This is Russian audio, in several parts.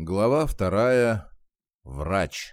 Глава вторая. Врач.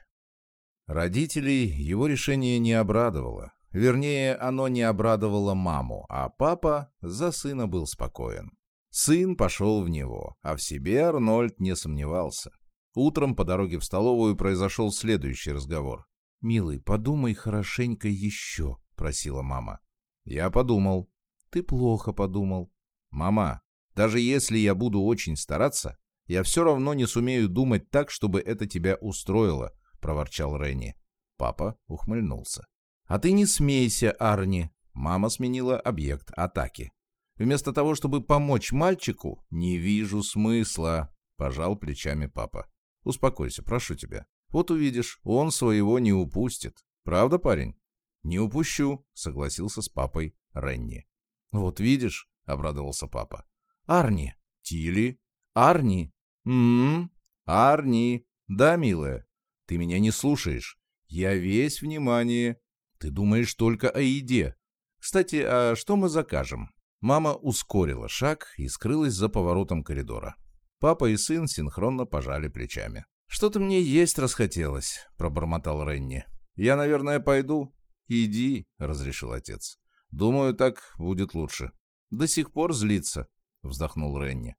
Родителей его решение не обрадовало. Вернее, оно не обрадовало маму, а папа за сына был спокоен. Сын пошел в него, а в себе Арнольд не сомневался. Утром по дороге в столовую произошел следующий разговор. «Милый, подумай хорошенько еще», — просила мама. «Я подумал». «Ты плохо подумал». «Мама, даже если я буду очень стараться, я все равно не сумею думать так, чтобы это тебя устроило», — проворчал Ренни. Папа ухмыльнулся. «А ты не смейся, Арни!» Мама сменила объект атаки. «Вместо того, чтобы помочь мальчику, не вижу смысла», — пожал плечами папа. «Успокойся, прошу тебя. Вот увидишь, он своего не упустит. Правда, парень?» «Не упущу», — согласился с папой Ренни. «Вот видишь», — обрадовался папа. «Арни». «Тили». «Арни». «М-м-м». «Арни». «Да, милая». «Ты меня не слушаешь. Я весь внимание. Ты думаешь только о еде. Кстати, а что мы закажем?» Мама ускорила шаг и скрылась за поворотом коридора. Папа и сын синхронно пожали плечами. «Что-то мне есть расхотелось», — пробормотал Ренни. «Я, наверное, пойду». «Иди», — разрешил отец. «Думаю, так будет лучше». «До сих пор злится», — вздохнул Ренни.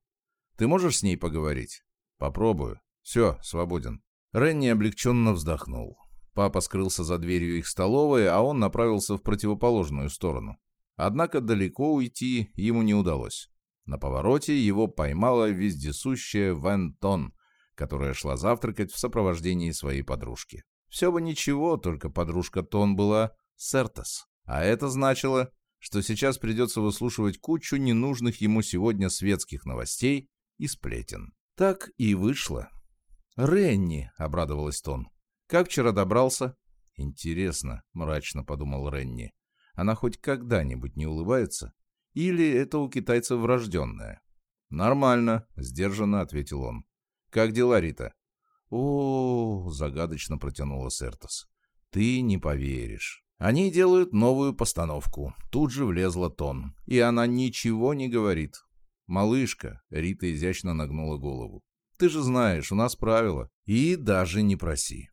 «Ты можешь с ней поговорить?» «Попробую. Все, свободен». Ренни облегченно вздохнул. Папа скрылся за дверью их столовой, а он направился в противоположную сторону. Однако далеко уйти ему не удалось. На повороте его поймала вездесущая Вен Тон, которая шла завтракать в сопровождении своей подружки. Все бы ничего, только подружка Тон была Сертас. А это значило, что сейчас придется выслушивать кучу ненужных ему сегодня светских новостей и сплетен. Так и вышло. «Ренни», — обрадовалась Тон, как вчера добрался? Интересно, мрачно подумал Ренни. Она хоть когда-нибудь не улыбается? Или это у китайцев врожденное? Нормально, сдержанно ответил он. Как дела, Рита? О, загадочно протянула Сертос. Ты не поверишь. Они делают новую постановку. Тут же влезла Тон. И она ничего не говорит. «Малышка», — Рита изящно нагнула голову. «Ты же знаешь, у нас правила. И даже не проси.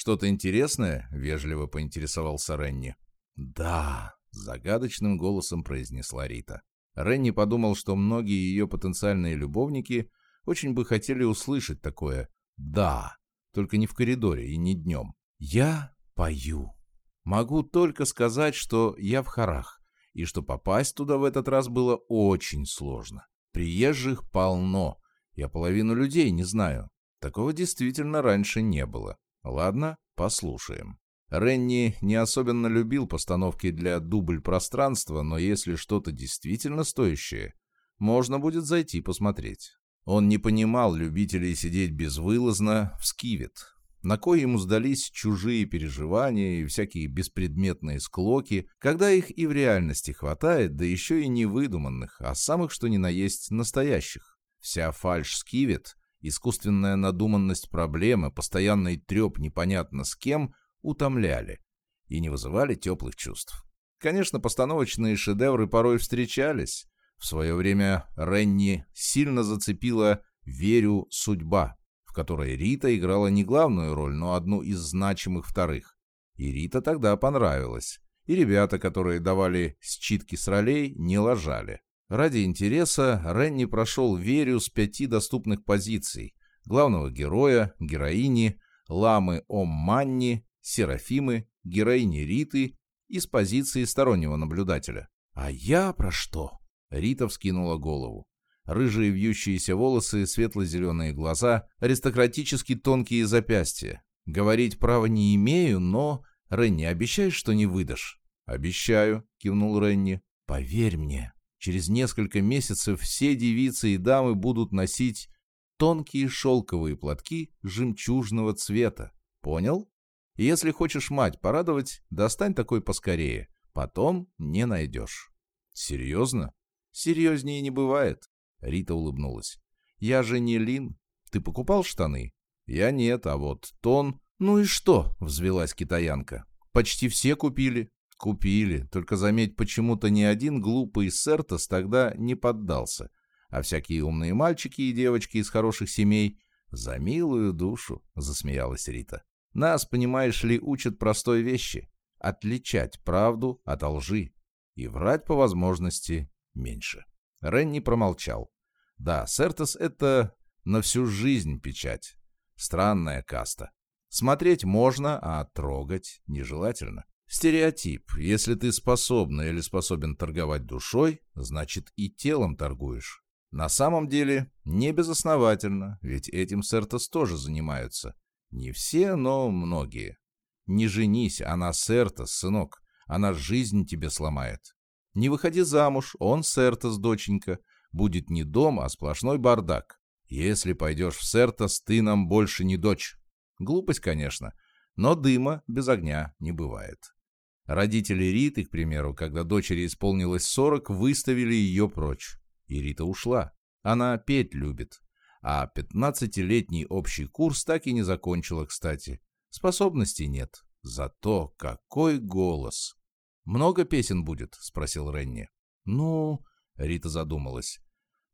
«Что-то интересное?» — вежливо поинтересовался Ренни. «Да», — загадочным голосом произнесла Рита. Ренни подумал, что многие ее потенциальные любовники очень бы хотели услышать такое «да», только не в коридоре и не днем. «Я пою. Могу только сказать, что я в хорах, и что попасть туда в этот раз было очень сложно. Приезжих полно, я половину людей не знаю. Такого действительно раньше не было. Ладно, послушаем. Ренни не особенно любил постановки для дубль пространства, но если что-то действительно стоящее, можно будет зайти посмотреть. Он не понимал любителей сидеть безвылазно в скивет. На кой ему сдались чужие переживания и всякие беспредметные склоки, когда их и в реальности хватает, да еще и не выдуманных, а самых что ни на есть настоящих. Вся фальш скивет Искусственная надуманность проблемы, постоянный треп непонятно с кем утомляли и не вызывали теплых чувств. Конечно, постановочные шедевры порой встречались. В свое время Ренни сильно зацепила «Верю, судьба», которой Рита играла не главную роль, но одну из значимых вторых. И Рита тогда понравилась. И ребята, которые давали считки с ролей, не лажали. Ради интереса Ренни прошел Верю с пяти доступных позиций. Главного героя, героини, ламы Ом-Манни, Серафимы, героини Риты и с позиции стороннего наблюдателя. «А я про что?» Рита вскинула голову. Рыжие вьющиеся волосы, светло-зеленые глаза, аристократически тонкие запястья. Говорить права не имею, но... Ренни, обещаешь, что не выдашь? «Обещаю», — кивнул Ренни. «Поверь мне, Через несколько месяцев все девицы и дамы будут носить тонкие шелковые платки жемчужного цвета. Понял? если хочешь мать порадовать, достань такой поскорее. Потом не найдешь. Серьезно? Серьезнее не бывает. Рита улыбнулась. Я же не Лин. Ты покупал штаны? Я нет, а вот Тон... Ну и что? Взвелась китаянка. Почти все купили. Купили, только заметь, почему-то ни один глупый Сертос тогда не поддался, а всякие умные мальчики и девочки из хороших семей «За милую душу», — засмеялась Рита. «Нас, понимаешь ли, учат простой вещи — отличать правду от лжи и врать по возможности меньше». Ренни промолчал. «Да, Сертос — это на всю жизнь печать. Странная каста. Смотреть можно, а трогать нежелательно. Стереотип. Если ты способна или способен торговать душой, значит и телом торгуешь. На самом деле, не безосновательно, ведь этим Сертос тоже занимаются. Не все, но многие. Не женись, она Сертос, сынок. Она жизнь тебе сломает. Не выходи замуж, он Сертос, доченька. Будет не дом, а сплошной бардак. Если пойдешь в Сертос, ты нам больше не дочь. Глупость, конечно, но дыма без огня не бывает. Родители Риты, к примеру, когда дочери исполнилось 40, выставили ее прочь. И Рита ушла. Она петь любит. А 15-летний общий курс так и не закончила, кстати. Способностей нет. Зато какой голос! «Много песен будет?» — спросил Ренни. «Ну...» — Рита задумалась.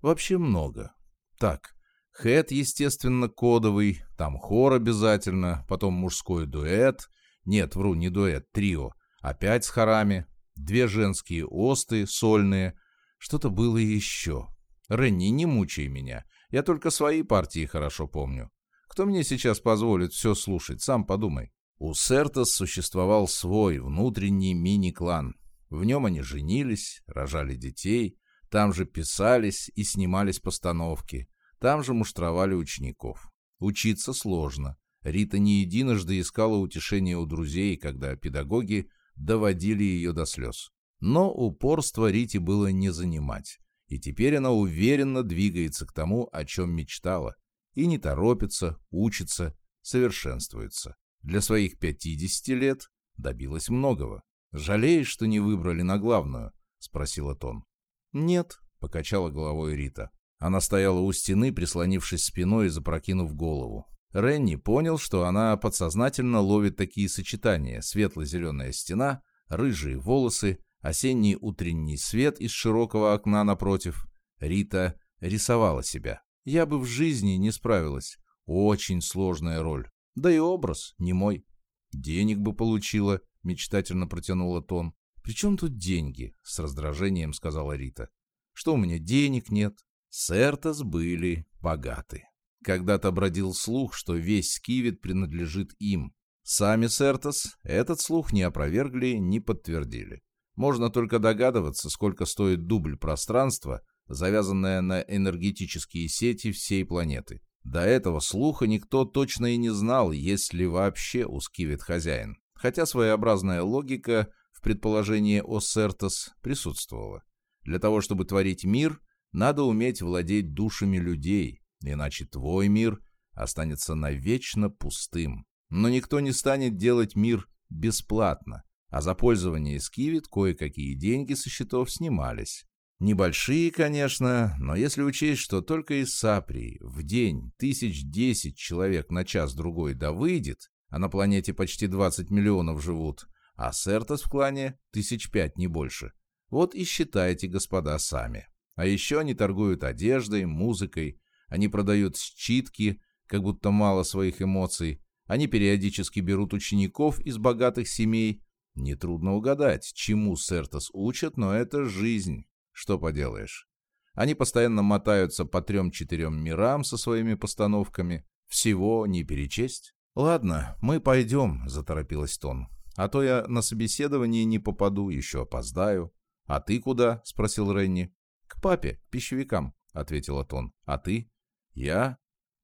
«Вообще много. Так, хэт, естественно, кодовый, там хор обязательно, потом мужской дуэт. Нет, вру, не дуэт, трио. Опять с хорами. Две женские осты, сольные. Что-то было еще. Ренни, не мучай меня. Я только свои партии хорошо помню. Кто мне сейчас позволит все слушать, сам подумай. У Сертос существовал свой внутренний мини-клан. В нем они женились, рожали детей, там же писались и снимались постановки, там же муштровали учеников. Учиться сложно. Рита не единожды искала утешения у друзей, когда педагоги доводили ее до слез. Но упорство Рите было не занимать, и теперь она уверенно двигается к тому, о чем мечтала, и не торопится, учится, совершенствуется. Для своих 50 лет добилась многого. «Жалеешь, что не выбрали на главную?» — спросила Тон. «Нет», — покачала головой Рита. Она стояла у стены, прислонившись спиной и запрокинув голову. Ренни понял, что она подсознательно ловит такие сочетания. Светло-зеленая стена, рыжие волосы, осенний утренний свет из широкого окна напротив. Рита рисовала себя. Я бы в жизни не справилась. Очень сложная роль. Да и образ не мой. Денег бы получила, мечтательно протянула Тон. «При чем тут деньги?» — с раздражением сказала Рита. «Что у меня денег нет?» Сертос были богаты. Когда-то бродил слух, что весь Скивет принадлежит им. Сами Сертос этот слух не опровергли, не подтвердили. Можно только догадываться, сколько стоит дубль пространства, завязанное на энергетические сети всей планеты. До этого слуха никто точно и не знал, есть ли вообще у Скивет хозяин. Хотя своеобразная логика в предположении о Сертос присутствовала. Для того, чтобы творить мир, надо уметь владеть душами людей, иначе твой мир останется навечно пустым. Но никто не станет делать мир бесплатно, а за пользование скивит кое-какие деньги со счетов снимались. Небольшие, конечно, но если учесть, что только из Саприи в день тысяч десять человек на час-другой да выйдет, а на планете почти 20 миллионов живут, а Сертос в клане тысяч пять, не больше. Вот и считайте, господа, сами. А еще они торгуют одеждой, музыкой, они продают считки, как будто мало своих эмоций. Они периодически берут учеников из богатых семей. Нетрудно угадать, чему Сертос учат, но это жизнь. Что поделаешь. Они постоянно мотаются по трем-четырем мирам со своими постановками. Всего не перечесть. «Ладно, мы пойдем», — заторопилась Тон. «А то я на собеседование не попаду, еще опоздаю». «А ты куда?» — спросил Ренни. «К папе, пищевикам», — ответила Тон. «А ты?» «Я?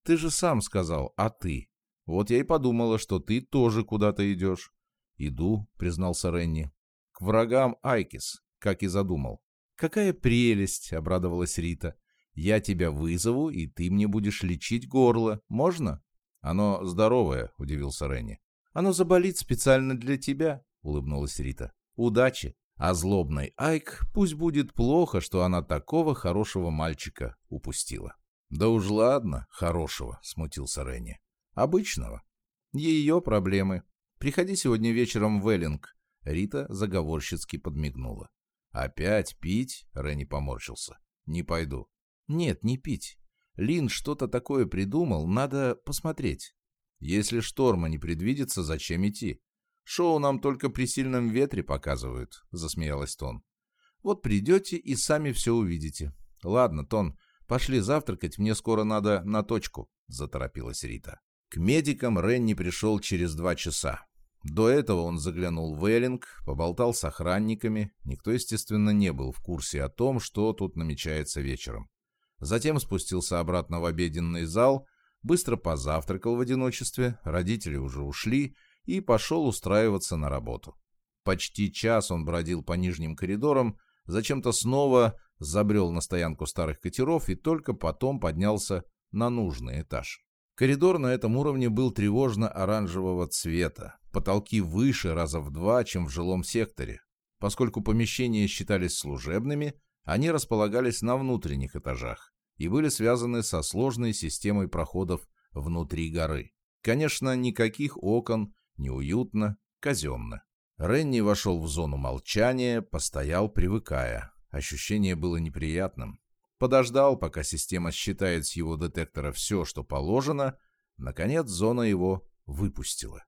Ты же сам сказал, а ты? Вот я и подумала, что ты тоже куда-то идешь». «Иду», — признался Ренни. «К врагам Айкис, как и задумал». «Какая прелесть!» — обрадовалась Рита. «Я тебя вызову, и ты мне будешь лечить горло. Можно?» «Оно здоровое», — удивился Ренни. «Оно заболит специально для тебя», — улыбнулась Рита. «Удачи!» А злобной Айк пусть будет плохо, что она такого хорошего мальчика упустила. «Да уж ладно, хорошего», — смутился Ренни. «Обычного. Ее проблемы. Приходи сегодня вечером в Эллинг». Рита заговорщицки подмигнула. «Опять пить?» — Ренни поморщился. «Не пойду». «Нет, не пить. Лин что-то такое придумал, надо посмотреть. Если шторма не предвидится, зачем идти? Шоу нам только при сильном ветре показывают, засмеялась Тон. Вот придете и сами все увидите. Ладно, Тон, пошли завтракать, мне скоро надо на точку, заторопилась Рита. К медикам Ренни пришел через два часа. До этого он заглянул в Эллинг, поболтал с охранниками. Никто, естественно, не был в курсе о том, что тут намечается вечером. Затем спустился обратно в обеденный зал, быстро позавтракал в одиночестве, родители уже ушли, и пошел устраиваться на работу. Почти час он бродил по нижним коридорам, зачем-то снова забрел на стоянку старых катеров и только потом поднялся на нужный этаж. Коридор на этом уровне был тревожно-оранжевого цвета, потолки выше раза в два, чем в жилом секторе. Поскольку помещения считались служебными, они располагались на внутренних этажах и были связаны со сложной системой проходов внутри горы. Конечно, никаких окон, неуютно, казенно. Ренни вошел в зону молчания, постоял, привыкая. Ощущение было неприятным подождал, пока система считает с его детектора все, что положено, наконец зона его выпустила.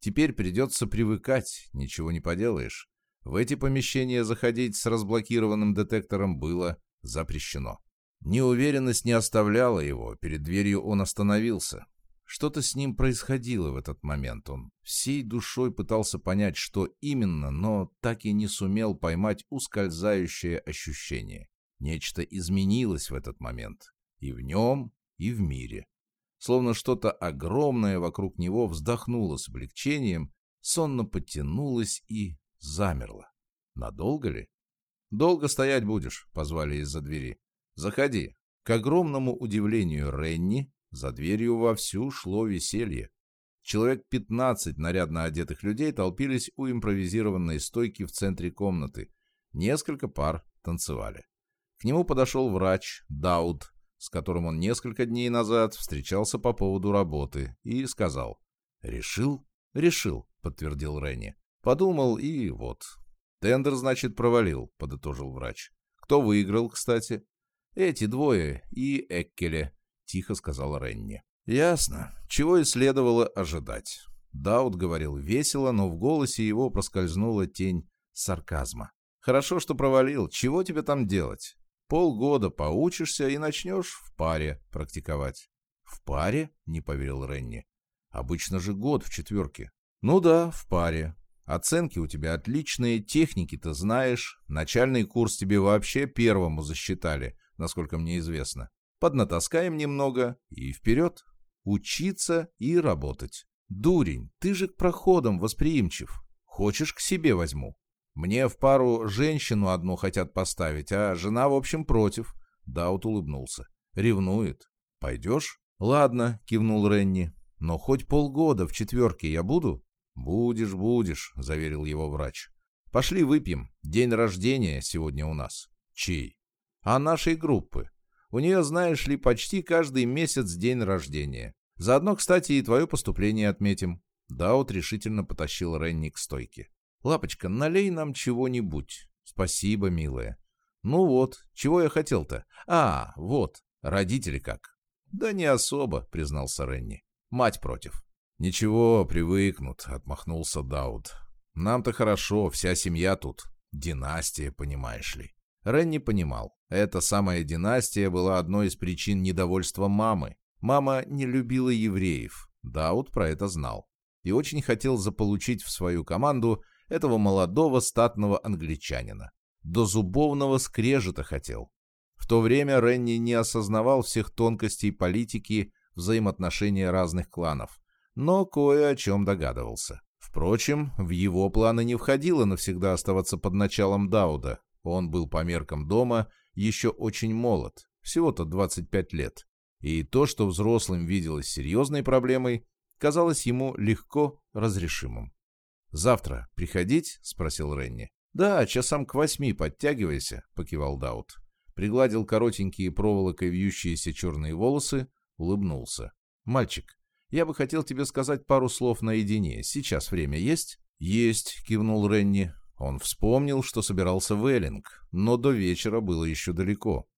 Теперь придется привыкать, ничего не поделаешь. В эти помещения заходить с разблокированным детектором было запрещено. Неуверенность не оставляла его, перед дверью он остановился. Что-то с ним происходило в этот момент. Он всей душой пытался понять, что именно, но так и не сумел поймать ускользающее ощущение. Нечто изменилось в этот момент. И в нем, и в мире. Словно что-то огромное вокруг него вздохнуло с облегчением, сонно подтянулось и замерло. Надолго ли? «Долго стоять будешь», — позвали из-за двери. «Заходи». К огромному удивлению Ренни, за дверью вовсю шло веселье. Человек пятнадцать нарядно одетых людей толпились у импровизированной стойки в центре комнаты. Несколько пар танцевали. К нему подошел врач Дауд, с которым он несколько дней назад встречался по поводу работы, и сказал «Решил?» «Решил», — подтвердил Ренни. «Подумал, и вот». «Тендер, значит, провалил», — подытожил врач. «Кто выиграл, кстати?» «Эти двое и Эккеле», — тихо сказал Ренни. «Ясно. Чего и следовало ожидать». Дауд говорил весело, но в голосе его проскользнула тень сарказма. «Хорошо, что провалил. Чего тебе там делать? Полгода поучишься и начнешь в паре практиковать. В паре? Не поверил Ренни. Обычно же год в четверке. Ну да, в паре. Оценки у тебя отличные, техники ты знаешь. Начальный курс тебе вообще первому засчитали, насколько мне известно. Поднатаскаем немного и вперед. Учиться и работать. Дурень, ты же к проходам восприимчив. Хочешь, к себе возьму. Мне в пару женщину одну хотят поставить, а жена, в общем, против. Даут улыбнулся. Ревнует. Пойдешь? Ладно, кивнул Ренни. Но хоть полгода в четверке я буду? Будешь, будешь, заверил его врач. Пошли выпьем. День рождения сегодня у нас. Чей? А нашей группы. У нее, знаешь ли, почти каждый месяц день рождения. Заодно, кстати, и твое поступление отметим. Даут решительно потащил Ренни к стойке. «Лапочка, налей нам чего-нибудь». «Спасибо, милая». «Ну вот, чего я хотел-то? А, вот, родители как». «Да не особо», — признался Ренни. «Мать против». «Ничего, привыкнут», — отмахнулся Дауд. «Нам-то хорошо, вся семья тут. Династия, понимаешь ли». Ренни понимал. Эта самая династия была одной из причин недовольства мамы. Мама не любила евреев. Дауд про это знал. И очень хотел заполучить в свою команду этого молодого статного англичанина. До зубовного скрежета хотел. В то время Ренни не осознавал всех тонкостей политики взаимоотношения разных кланов, но кое о чем догадывался. Впрочем, в его планы не входило навсегда оставаться под началом Дауда. Он был по меркам дома еще очень молод, всего-то 25 лет. И то, что взрослым виделось серьезной проблемой, казалось ему легко разрешимым. «Завтра приходить?» — спросил Ренни. «Да, часам к восьми подтягивайся», — покивал Даут. Пригладил коротенькие проволокой вьющиеся черные волосы, улыбнулся. «Мальчик, я бы хотел тебе сказать пару слов наедине. Сейчас время есть?» «Есть», — кивнул Ренни. Он вспомнил, что собирался в Эллинг, но до вечера было еще далеко.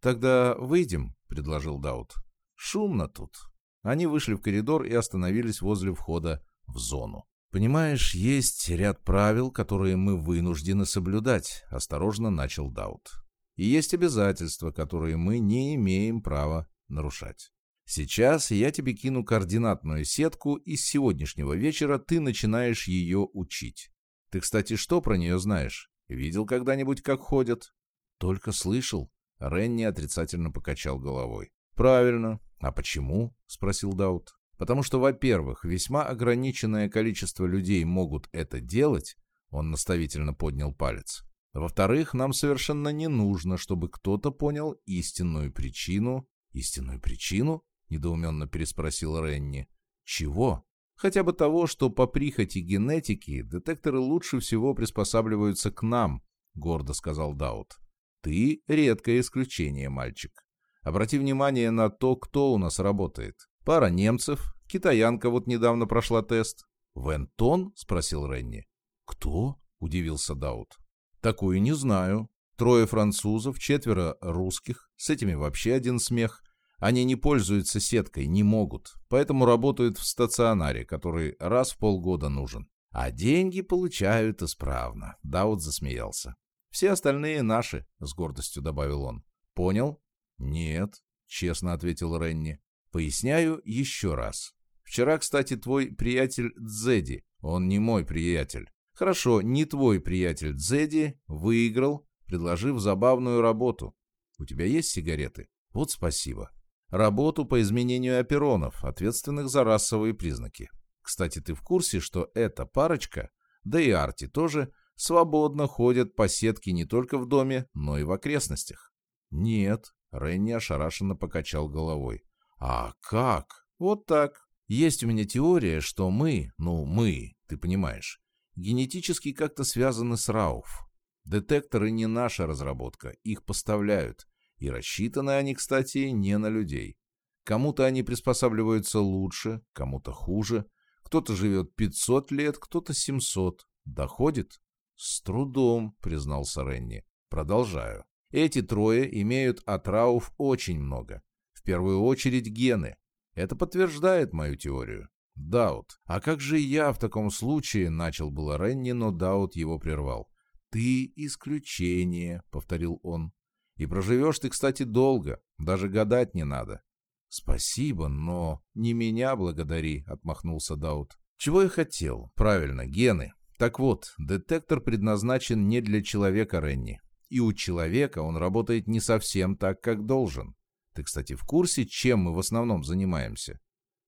«Тогда выйдем», — предложил Даут. «Шумно тут». Они вышли в коридор и остановились возле входа в зону. «Понимаешь, есть ряд правил, которые мы вынуждены соблюдать», — осторожно начал Даут. «И есть обязательства, которые мы не имеем права нарушать. Сейчас я тебе кину координатную сетку, и с сегодняшнего вечера ты начинаешь ее учить. Ты, кстати, что про нее знаешь? Видел когда-нибудь, как ходят?» «Только слышал». Ренни отрицательно покачал головой. «Правильно. А почему?» — спросил Даут. Потому что, во-первых, весьма ограниченное количество людей могут это делать, он наставительно поднял палец. Во-вторых, нам совершенно не нужно, чтобы кто-то понял истинную причину. Истинную причину? Недоуменно переспросил Ренни. Чего? Хотя бы того, что по прихоти генетики детекторы лучше всего приспосабливаются к нам, гордо сказал Даут. Ты редкое исключение, мальчик. Обрати внимание на то, кто у нас работает. Пара немцев, китаянка вот недавно прошла тест. «Вентон?» — спросил Ренни. «Кто?» — удивился Даут. «Такую не знаю. Трое французов, четверо русских. С этими вообще один смех. Они не пользуются сеткой, не могут. Поэтому работают в стационаре, который раз в полгода нужен. А деньги получают исправно». Даут засмеялся. «Все остальные наши», — с гордостью добавил он. «Понял?» «Нет», — честно ответил Ренни. Поясняю еще раз. Вчера, кстати, твой приятель Дзеди, он не мой приятель. Хорошо, не твой приятель Дзеди выиграл, предложив забавную работу. У тебя есть сигареты? Вот спасибо. Работу по изменению оперонов, ответственных за расовые признаки. Кстати, ты в курсе, что эта парочка, да и Арти тоже, свободно ходят по сетке не только в доме, но и в окрестностях? Нет, Ренни ошарашенно покачал головой. А как? Вот так. Есть у меня теория, что мы, ну мы, ты понимаешь, генетически как-то связаны с Рауф. Детекторы не наша разработка, их поставляют. И рассчитаны они, кстати, не на людей. Кому-то они приспосабливаются лучше, кому-то хуже. Кто-то живет 500 лет, кто-то 700. Доходит? С трудом, признался Ренни. Продолжаю. Эти трое имеют от Рауф очень много. В первую очередь гены. Это подтверждает мою теорию. Даут. А как же я в таком случае, начал было Ренни, но Даут его прервал. Ты исключение, повторил он. И проживешь ты, кстати, долго, даже гадать не надо. Спасибо, но не меня благодари, отмахнулся Даут. Чего я хотел? Правильно, гены. Так вот, детектор предназначен не для человека, Ренни. И у человека он работает не совсем так, как должен. Ты, кстати, в курсе, чем мы в основном занимаемся?»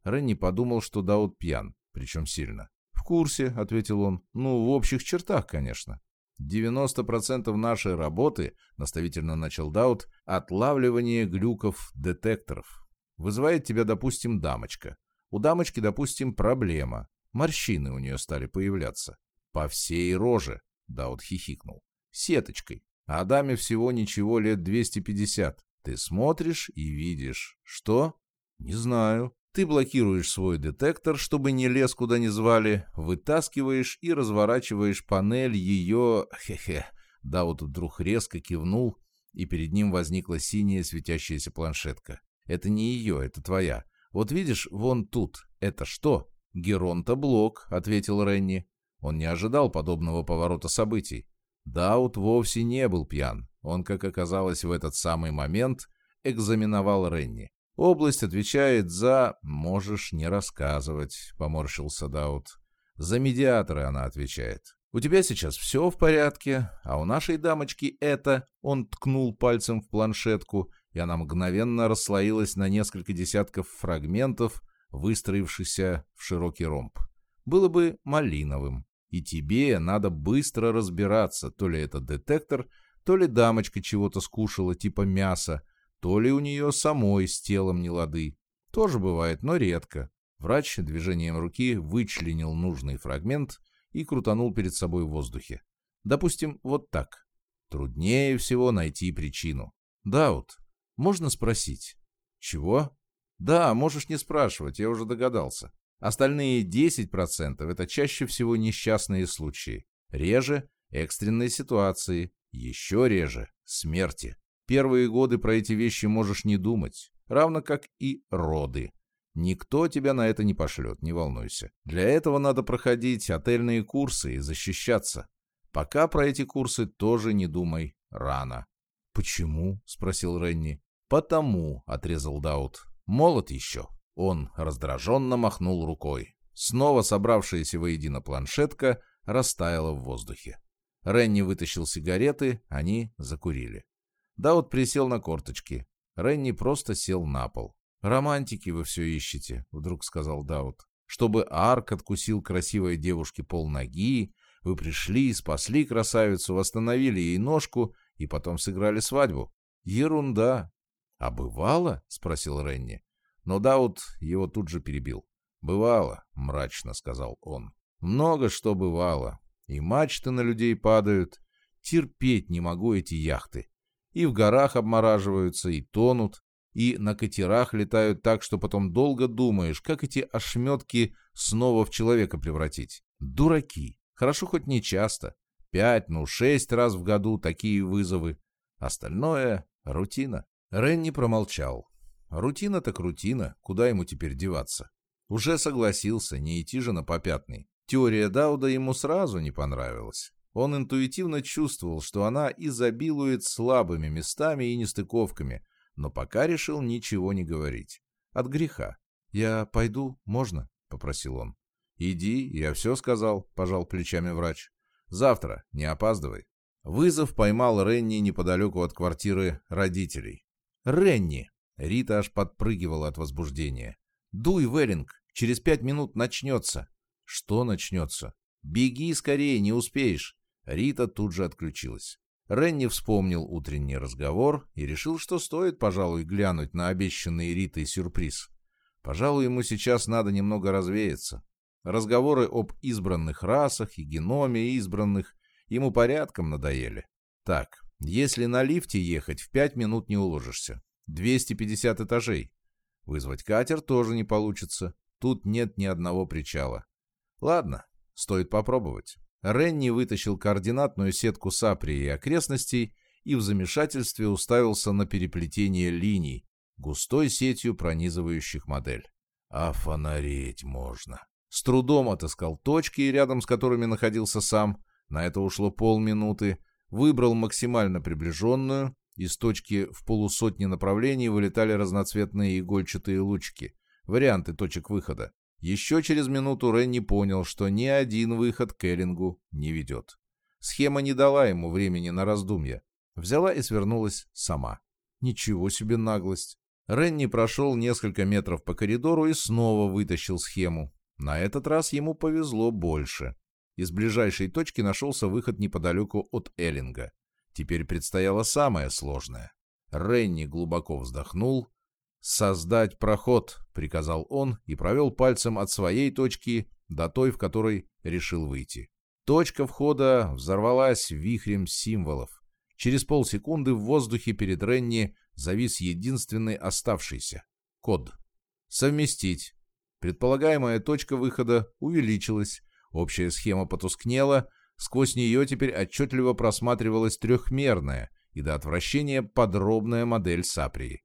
Ренни подумал, что Дауд пьян, причем сильно. «В курсе», — ответил он. «Ну, в общих чертах, конечно». «90% нашей работы, — наставительно начал Даут, — отлавливание глюков детекторов. Вызывает тебя, допустим, дамочка. У дамочки, допустим, проблема. Морщины у нее стали появляться. По всей роже, — Даут хихикнул. Сеточкой. А даме всего ничего лет 250. Ты смотришь и видишь. Что? Не знаю. Ты блокируешь свой детектор, чтобы не лез куда ни звали, вытаскиваешь и разворачиваешь панель ее... Хе-хе. Да, вот вдруг резко кивнул, и перед ним возникла синяя светящаяся планшетка. Это не ее, это твоя. Вот видишь, вон тут. Это что? Геронта-блок, ответил Ренни. Он не ожидал подобного поворота событий. Даут вовсе не был пьян. Он, как оказалось в этот самый момент, экзаменовал Ренни. «Область отвечает за... Можешь не рассказывать», — поморщился Даут. «За медиаторы она отвечает. У тебя сейчас все в порядке, а у нашей дамочки это...» Он ткнул пальцем в планшетку, и она мгновенно расслоилась на несколько десятков фрагментов, выстроившихся в широкий ромб. Было бы малиновым. И тебе надо быстро разбираться, то ли это детектор, то ли дамочка чего-то скушала, типа мяса, то ли у нее самой с телом не лады. Тоже бывает, но редко. Врач движением руки вычленил нужный фрагмент и крутанул перед собой в воздухе. Допустим, вот так. Труднее всего найти причину. Даут, можно спросить? Чего? Да, можешь не спрашивать, я уже догадался. Остальные 10% это чаще всего несчастные случаи. Реже – экстренные ситуации, еще реже – смерти. Первые годы про эти вещи можешь не думать. равно как и роды. Никто тебя на это не пошлет, не волнуйся. Для этого надо проходить отельные курсы и защищаться. Пока про эти курсы тоже не думай рано. «Почему?» — спросил Ренни. «Потому», — отрезал Даут. «Молод еще». Он раздраженно махнул рукой. Снова собравшаяся воедино планшетка растаяла в воздухе. Ренни вытащил сигареты, они закурили. Даут присел на корточки. Ренни просто сел на пол. «Романтики вы все ищете», — вдруг сказал Даут. «Чтобы Арк откусил красивой девушке полноги, вы пришли, спасли красавицу, восстановили ей ножку и потом сыграли свадьбу. Ерунда!» «А бывало?» — спросил Ренни. Но Даут его тут же перебил. «Бывало», — мрачно сказал он. «Много что бывало. И мачты на людей падают. Терпеть не могу эти яхты. И в горах обмораживаются, и тонут, и на катерах летают так, что потом долго думаешь, как эти ошметки снова в человека превратить. Дураки. Хорошо хоть не часто. Пять, ну шесть раз в году такие вызовы. Остальное — рутина. Ренни промолчал. Рутина так рутина, куда ему теперь деваться? Уже согласился, не идти же на попятный. Теория Дауда ему сразу не понравилась. Он интуитивно чувствовал, что она изобилует слабыми местами и нестыковками, но пока решил ничего не говорить. От греха. «Я пойду, можно?» — попросил он. «Иди, я все сказал», — пожал плечами врач. «Завтра, не опаздывай». Вызов поймал Ренни неподалеку от квартиры родителей. «Ренни!» — Рита аж подпрыгивала от возбуждения. «Дуй, Веллинг, через пять минут начнется». «Что начнется?» «Беги скорее, не успеешь». Рита тут же отключилась. Ренни вспомнил утренний разговор и решил, что стоит, пожалуй, глянуть на обещанный Ритой сюрприз. Пожалуй, ему сейчас надо немного развеяться. Разговоры об избранных расах и геноме избранных ему порядком надоели. Так, если на лифте ехать, в пять минут не уложишься. 250 этажей. Вызвать катер тоже не получится. Тут нет ни одного причала. Ладно, стоит попробовать. Ренни вытащил координатную сетку Сапри и окрестностей и в замешательстве уставился на переплетение линий, густой сетью пронизывающих модель. А фонареть можно. С трудом отыскал точки, рядом с которыми находился сам. На это ушло полминуты. Выбрал максимально приближенную. Из точки в полусотни направлений вылетали разноцветные игольчатые лучики. Варианты точек выхода. Еще через минуту Ренни понял, что ни один выход к Эллингу не ведет. Схема не дала ему времени на раздумья. Взяла и свернулась сама. Ничего себе наглость. Ренни прошел несколько метров по коридору и снова вытащил схему. На этот раз ему повезло больше. Из ближайшей точки нашелся выход неподалеку от Эллинга. Теперь предстояло самое сложное. Ренни глубоко вздохнул, «Создать проход», — приказал он и провел пальцем от своей точки до той, в которой решил выйти. Точка входа взорвалась вихрем символов. Через полсекунды в воздухе перед Ренни завис единственный оставшийся — код. «Совместить». Предполагаемая точка выхода увеличилась, общая схема потускнела, сквозь нее теперь отчетливо просматривалась трехмерная и до отвращения подробная модель Саприи.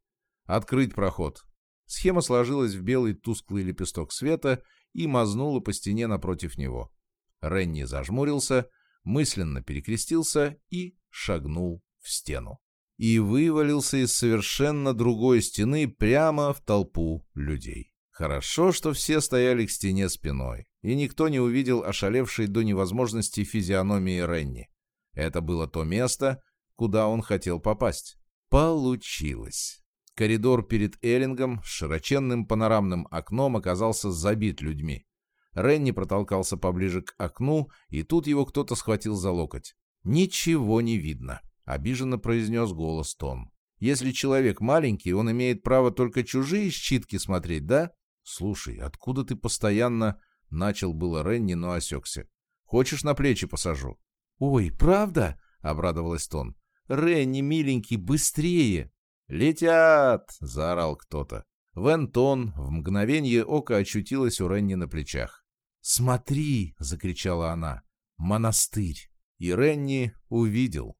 Открыть проход. Схема сложилась в белый тусклый лепесток света и мазнула по стене напротив него. Ренни зажмурился, мысленно перекрестился и шагнул в стену. И вывалился из совершенно другой стены прямо в толпу людей. Хорошо, что все стояли к стене спиной, и никто не увидел ошалевшей до невозможности физиономии Ренни. Это было то место, куда он хотел попасть. Получилось. Коридор перед Эллингом с широченным панорамным окном оказался забит людьми. Ренни протолкался поближе к окну, и тут его кто-то схватил за локоть. «Ничего не видно», — обиженно произнес голос Тон. «Если человек маленький, он имеет право только чужие щитки смотреть, да? Слушай, откуда ты постоянно...» — начал было Ренни, но осекся. «Хочешь, на плечи посажу?» «Ой, правда?» — обрадовалась Тон. «Ренни, миленький, быстрее!» «Летят!» — заорал кто-то. Вентон в мгновение ока очутилась у Ренни на плечах. «Смотри!» — закричала она. «Монастырь!» И Ренни увидел.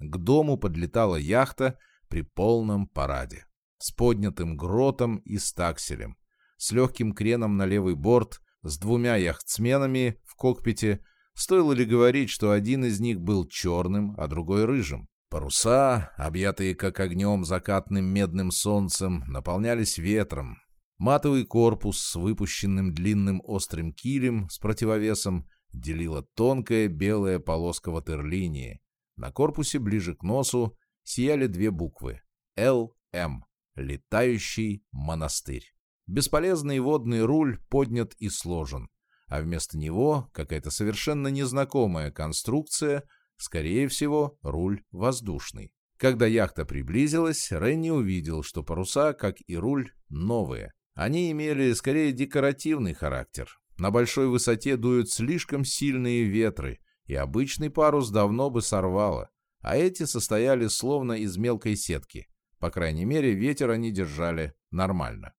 К дому подлетала яхта при полном параде. с поднятым гротом и стакселем, с легким креном на левый борт, с двумя яхтсменами в кокпите. Стоило ли говорить, что один из них был черным, а другой рыжим? Паруса, объятые как огнем закатным медным солнцем, наполнялись ветром. Матовый корпус с выпущенным длинным острым килем с противовесом делила тонкая белая полоска ватерлинии. На корпусе ближе к носу сияли две буквы «ЛМ» — «Летающий монастырь». Бесполезный водный руль поднят и сложен, а вместо него какая-то совершенно незнакомая конструкция, скорее всего, руль воздушный. Когда яхта приблизилась, Ренни увидел, что паруса, как и руль, новые. Они имели скорее декоративный характер. На большой высоте дуют слишком сильные ветры, и обычный парус давно бы сорвало, а эти состояли словно из мелкой сетки. По крайней мере, ветер они держали нормально.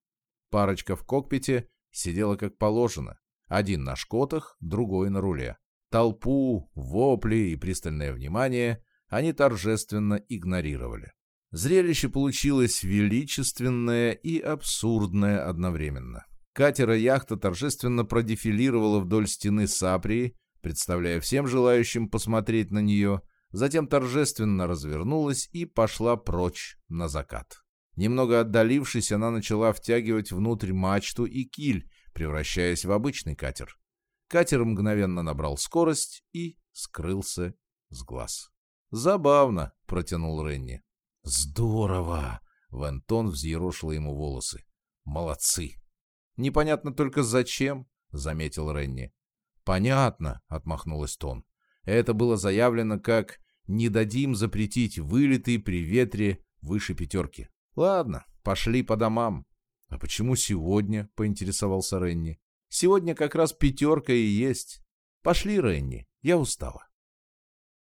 Парочка в кокпите сидела как положено. Один на шкотах, другой на руле. Толпу, вопли и пристальное внимание они торжественно игнорировали. Зрелище получилось величественное и абсурдное одновременно. Катера яхта торжественно продефилировала вдоль стены Саприи, представляя всем желающим посмотреть на нее, затем торжественно развернулась и пошла прочь на закат. Немного отдалившись, она начала втягивать внутрь мачту и киль, превращаясь в обычный катер. Катер мгновенно набрал скорость и скрылся с глаз. «Забавно», — протянул Ренни. «Здорово!» — Вентон взъерошила ему волосы. «Молодцы!» «Непонятно только зачем», — заметил Ренни. «Понятно», — отмахнулась Тон. «Это было заявлено как «не дадим запретить вылеты при ветре выше пятерки». Ладно, пошли по домам. А почему сегодня? Поинтересовался Ренни. Сегодня как раз пятерка и есть. Пошли, Ренни, я устала.